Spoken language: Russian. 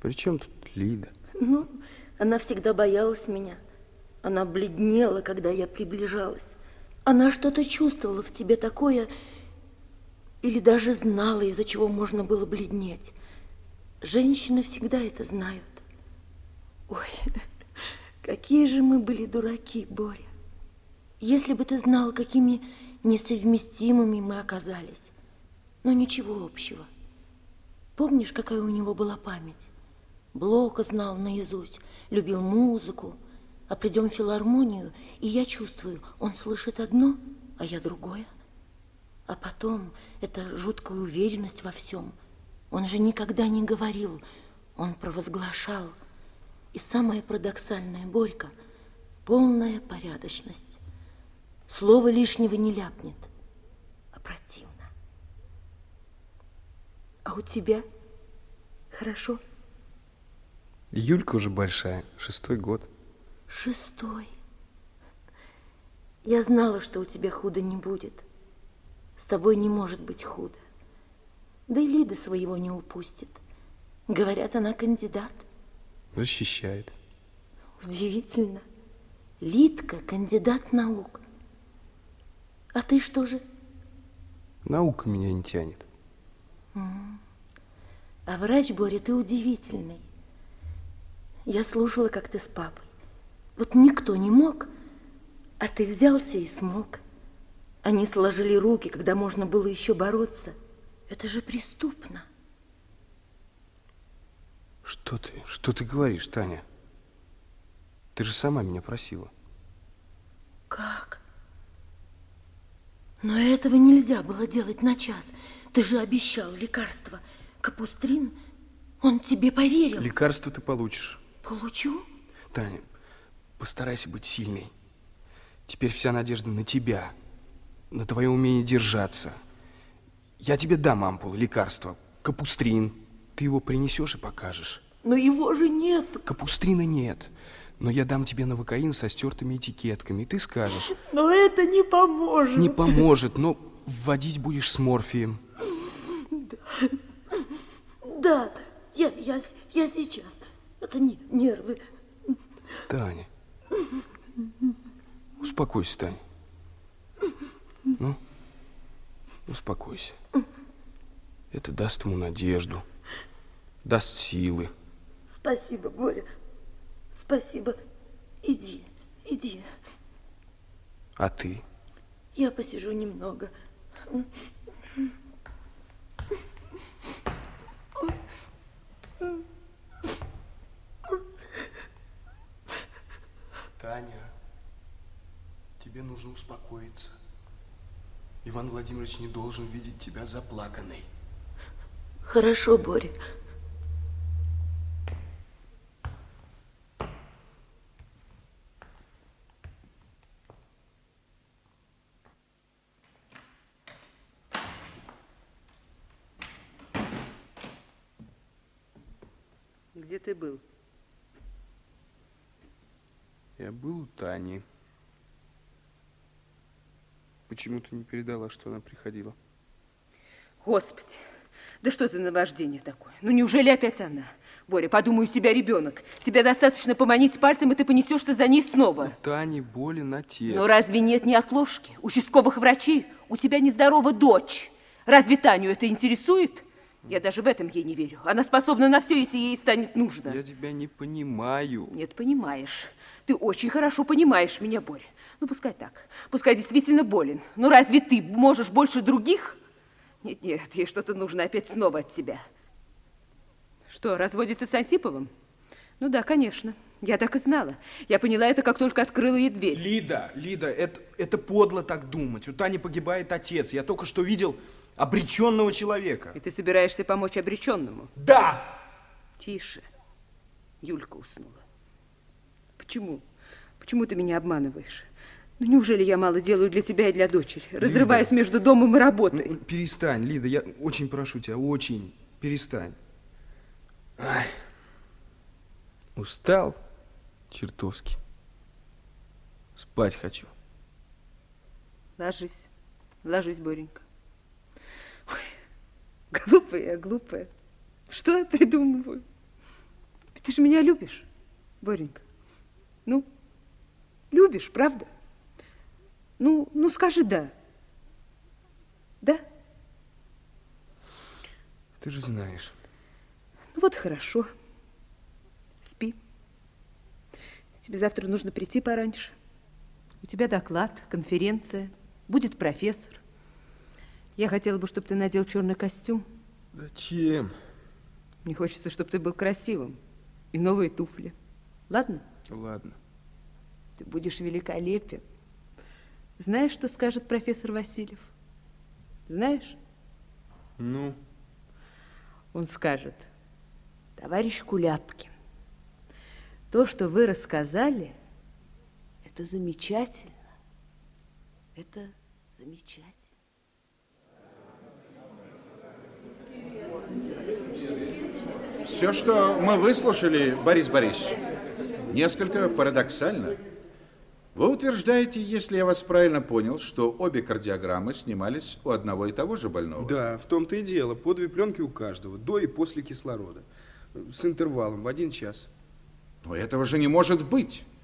При чем тут Лида? Ну, она всегда боялась меня. Она бледнела, когда я приближалась. Она что-то чувствовала в тебе такое, или даже знала, из-за чего можно было бледнеть. Женщины всегда это знают. Ой, какие же мы были дураки, Боря. Если бы ты знал, какими несовместимыми мы оказались. Но ничего общего. Помнишь, какая у него была память? Блока знал наизусть, любил музыку. А придем в филармонию, и я чувствую, он слышит одно, а я другое. А потом эта жуткая уверенность во всем. Он же никогда не говорил, он провозглашал. И самое парадоксальное, Борька, полная порядочность. Слова лишнего не ляпнет, а противно. А у тебя хорошо? Юлька уже большая, шестой год. Шестой. Я знала, что у тебя худо не будет. С тобой не может быть худо. Да и Лида своего не упустит. Говорят, она кандидат. Защищает. Удивительно. Лидка кандидат наук. А ты что же? Наука меня не тянет. А врач, Боря, ты удивительный. Я слушала, как ты с папой. Вот никто не мог, а ты взялся и смог. Они сложили руки, когда можно было еще бороться. Это же преступно. Что ты, что ты говоришь, Таня? Ты же сама меня просила. Как? Но этого нельзя было делать на час. Ты же обещал лекарство. Капустрин, он тебе поверил. Лекарство ты получишь. Получу? Таня, постарайся быть сильной. Теперь вся надежда на тебя, на твое умение держаться. Я тебе дам ампулу лекарства, капустрин. Ты его принесешь и покажешь. Но его же нет. Капустрина нет. Но я дам тебе новокаин со стертыми этикетками, и ты скажешь. Но это не поможет. Не поможет, но вводить будешь с морфием. Да, да, я, я, я сейчас. Это не нервы. Таня, успокойся, Таня. Ну, успокойся. Это даст ему надежду, даст силы. Спасибо, Боря. Спасибо. Иди, иди. А ты? Я посижу немного. Таня, тебе нужно успокоиться. Иван Владимирович не должен видеть тебя заплаканной. Хорошо, Боря. Где ты был? Я был у Тани. Почему ты не передала, что она приходила? Господи, да что за наваждение такое? Ну неужели опять она? Боря, подумай, у тебя ребенок. Тебе достаточно поманить пальцем, и ты понесешься за ней снова. У Тани болен отец. Но разве нет неотложки? Участковых врачей? У тебя нездорова дочь. Разве Таню это интересует? Я даже в этом ей не верю. Она способна на все, если ей станет нужно. Я тебя не понимаю. Нет, понимаешь. Ты очень хорошо понимаешь меня, Боря. Ну, пускай так. Пускай действительно болен. Но разве ты можешь больше других? Нет, нет, ей что-то нужно опять снова от тебя. Что, разводится с Антиповым? Ну да, конечно. Я так и знала. Я поняла это, как только открыла ей дверь. Лида, Лида, это, это подло так думать. У Тани погибает отец. Я только что видел обреченного человека. И ты собираешься помочь обреченному? Да! Тише. Юлька уснула. Почему? Почему ты меня обманываешь? Ну, неужели я мало делаю для тебя и для дочери? Разрываюсь между домом и работой. Ну, перестань, Лида, я очень прошу тебя, очень. Перестань. Ай. Устал чертовски. Спать хочу. Ложись. Ложись, Боренька. Глупая я, глупая. Что я придумываю? Ты же меня любишь, Боренька. Ну, любишь, правда? Ну, ну скажи «да». Да? Ты же знаешь. Ну вот хорошо. Спи. Тебе завтра нужно прийти пораньше. У тебя доклад, конференция, будет профессор. Я хотела бы, чтобы ты надел черный костюм. Зачем? Мне хочется, чтобы ты был красивым. И новые туфли. Ладно? Ладно. Ты будешь великолепен. Знаешь, что скажет профессор Васильев? Знаешь? Ну? Он скажет, товарищ Куляпкин, то, что вы рассказали, это замечательно. Это замечательно. Все, что мы выслушали, Борис Борисович, несколько парадоксально. Вы утверждаете, если я вас правильно понял, что обе кардиограммы снимались у одного и того же больного? Да, в том-то и дело. По две пленки у каждого, до и после кислорода. С интервалом в один час. Но этого же не может быть.